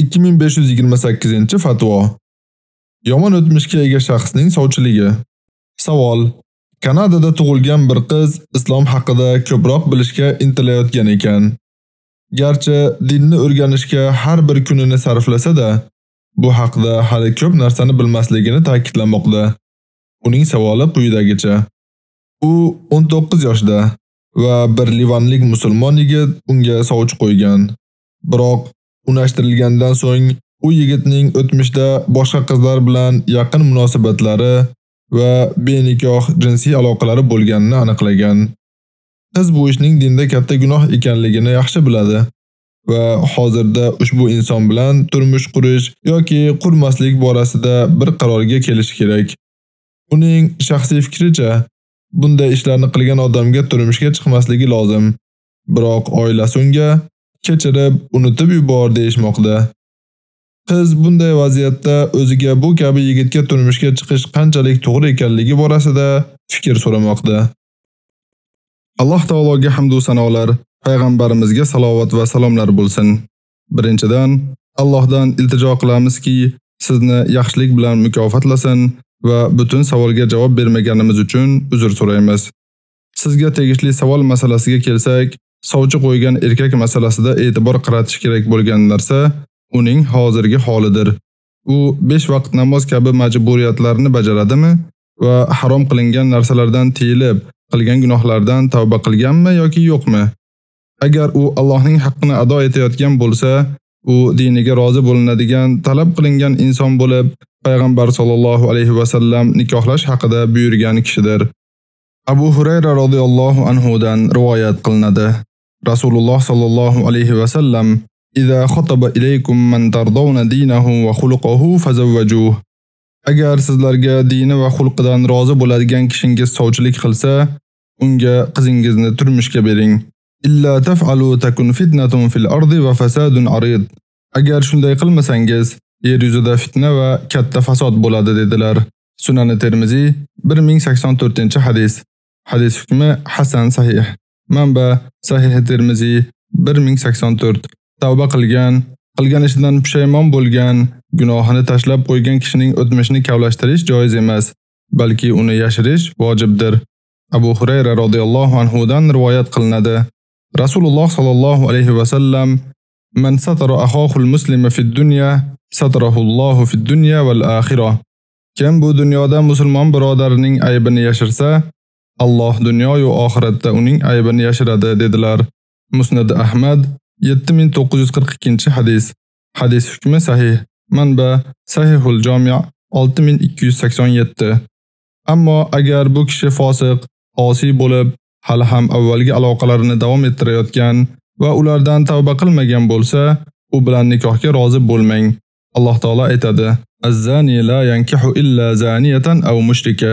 2528-fatvo. Yomon o'tmishga ega shaxsning sovchiligi. Savol: Kanadada tug'ilgan bir qiz islom haqida ko'proq bilishga intilayotgan ekan. Garchi dinni o'rganishga har bir kunini sarflasa-da, bu haqda hali ko'p narsani bilmasligini ta'kidlamoqda. Uning savoli quyidagicha: U 19 yoshda va bir livanlik musulmon yigit unga sovchi qo'ygan. Biroq unashtirilgandan so'ng u yigitning o'tmishda boshqa qizlar bilan yaqin munosabatlari va benikoh jinsiy aloqalari bo'lganini aniqlagan. Qiz bu ishning dinda katta gunoh ekanligini yaxshi biladi va hozirda ushbu inson bilan turmush qurish yoki qurmaslik borasida bir qarorga kelish kerak. Uning shaxsiy fikricha, bunday ishlarni qilgan odamga turmushga chiqmasligi lozim. Biroq oilasi unga kechirib, unutib yubor deyishmoqda. Qiz bunday vaziyatda o'ziga bu kabi yigitga turmushga chiqish qanchalik to'g'ri ekanligi borasida fikr so'ramoqda. Alloh taologa hamd va sanolar, payg'ambarimizga salovat va salomlar bo'lsin. Birinchidan, Allohdan iltijo qilamizki, sizni yaxshilik bilan mukofotlasin va butun savolga javob bermaganimiz uchun uzr so'raymiz. Sizga tegishli savol masalasiga kelsak, sovchi qo'ygan erkak masalasida e'tibor qaratish kerak bo'lgan narsa uning hozirgi holidir. U 5 vaqt namoz kabi majburiyatlarni bajaradimi va harom qilingan narsalardan tiyilib, qilgan gunohlardan tavba qilganmi yoki yo'qmi? Agar u Allohning haqqini ado etayotgan bo'lsa, u diniga rozi bo'linadigan, talab qilingan inson bo'lib, payg'ambar sollallohu alayhi va sallam nikohlash haqida buyurgan kishidir. Abu Hurayra radhiyallohu anhu dan rivoyat qilinadi. Rasululloh sallallohu alayhi va sallam "Iza xotaba ilaykum man tardawna dinahu va xuluquhu fazawwajuh." Agar sizlarga dini va xulqidan rozi bo'ladigan kishingiz sovchilik qilsa, unga qizingizni turmushga bering. Illa taf'alu takun fitnatun fil ardi va fasadun arid. Agar shunday qilmasangiz, yer yuzida fitna va katta fasod bo'ladi dedilar. Sunan Termiziy 1084-hadis. Hadis hukmi hasan sahih. Manba Sahih Termiziy 1084. Tavba qilgan, qilgan ishidan pushaymon bo'lgan, gunohini tashlab qo'ygan kishining o'tmishini kavlashtirish joiz emas, balki uni yashirish vojibdir. Abu Hurayra radhiyallohu anhu dan rivoyat qilinadi. Rasululloh sallallohu alayhi va sallam Man satara akhahu al-muslima fi dunya satarahu Allohu fi dunya wal akhirah. Kim bu dunyoda musulmon birodarining aybini yashirsa, Alloh dunyo va oxiratda uning aybini yashiradi dedilar. Musnad Ahmad 7942-hadis. Hadis hukmi sahih. Manba Sahihul Jami' 6287. Ammo agar bu kishi fosiq, osiy bo'lib, hali ham avvalgi aloqalarini davom ettirayotgan va ulardan tavba qilmagan bo'lsa, u bilan nikohga rozi bo'lmang. Alloh taolo aytadi: "Az-zani la yankihu illa zaniyatan aw mushrika,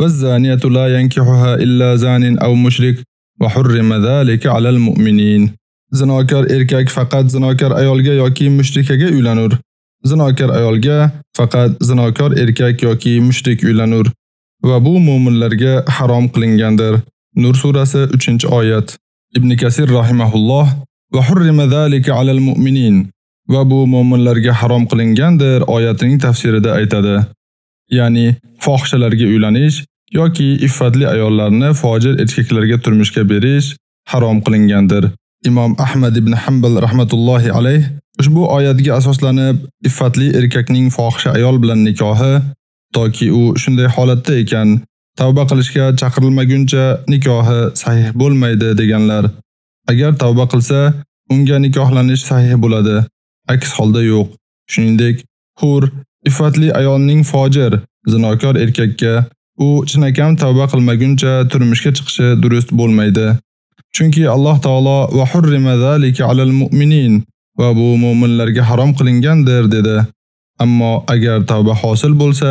waz-zaniyatu la yankihuha illa zanin aw mushrik, va hurrima zalika 'alal mu'minin." Zinokor erkak faqat zinokor ayolga yoki mushrikaga uylanur. Zinokor ayolga faqat zinokor erkak yoki mushrik uylanur va bu mu'minlarga harom qilingandir. Nur surasi 3-oyat. Ibn Kasir rahimahulloh va hurrima zalika 'alal mu'minin va bu mu'minlarga harom qilingandir oyatining tafsirida aytadi. Ya'ni fohishalarga uylanish yoki iffatli ayollarni fojir erkaklarga turmushga berish harom qilingandir. Imom Ahmad ibn Hanbal rahmatullohi alayh ushbu oyatga asoslanib iffatli erkakning fohisha ayol bilan nikohi toki u shunday holatda ekan tavba qilishga chaqirilmaguncha nikohi sahih bo'lmaydi deganlar. Agar tavba qilsa, unga nikohlanish sahih bo'ladi. Aks holda yo'q. Shuningdek, hur iffatli ayolning fojir, zinokor erkakka u chinakam tavba qilmaguncha turmushga chiqishi durust bo'lmaydi. Chunki Alloh taolo va hurrima zalika alal mu'minin va bu mu'minlarga harom qilingandir dedi. Ammo agar tavba hosil bo'lsa,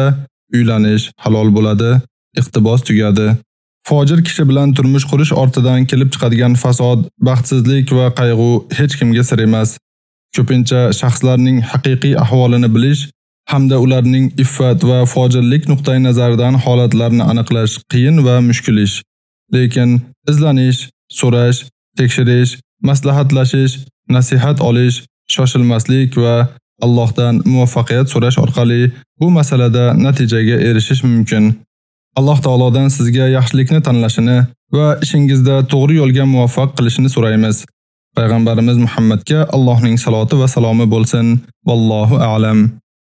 uylanish halol bo'ladi, iqtibos tugadi. Fojir kishi bilan turmush qurish ortidan kelib chiqadigan fasod, baxtsizlik va qayg'u hech kimga sir emas. Ko'pincha shaxslarning haqiqiy ahvolini bilish hamda ularning iffat va fojirlik nuqtai nazaridan holatlarni aniqlash qiyin va mushkul ish. Lekin izlanish, so'rash, tekshirish, maslahatlashish, nasihat olish, shoshilmaslik va Allohdan muvaffaqiyat so'rash orqali bu masalada natijaga erishish mumkin. Alloh taolodan sizga yaxshilikni tanlashini va ishingizda to'g'ri yo'lga muvaffaq qilishini so'raymiz. Payg'ambarimiz Muhammadga Allohning saloti va salomi bo'lsin. Vallohu a'lam.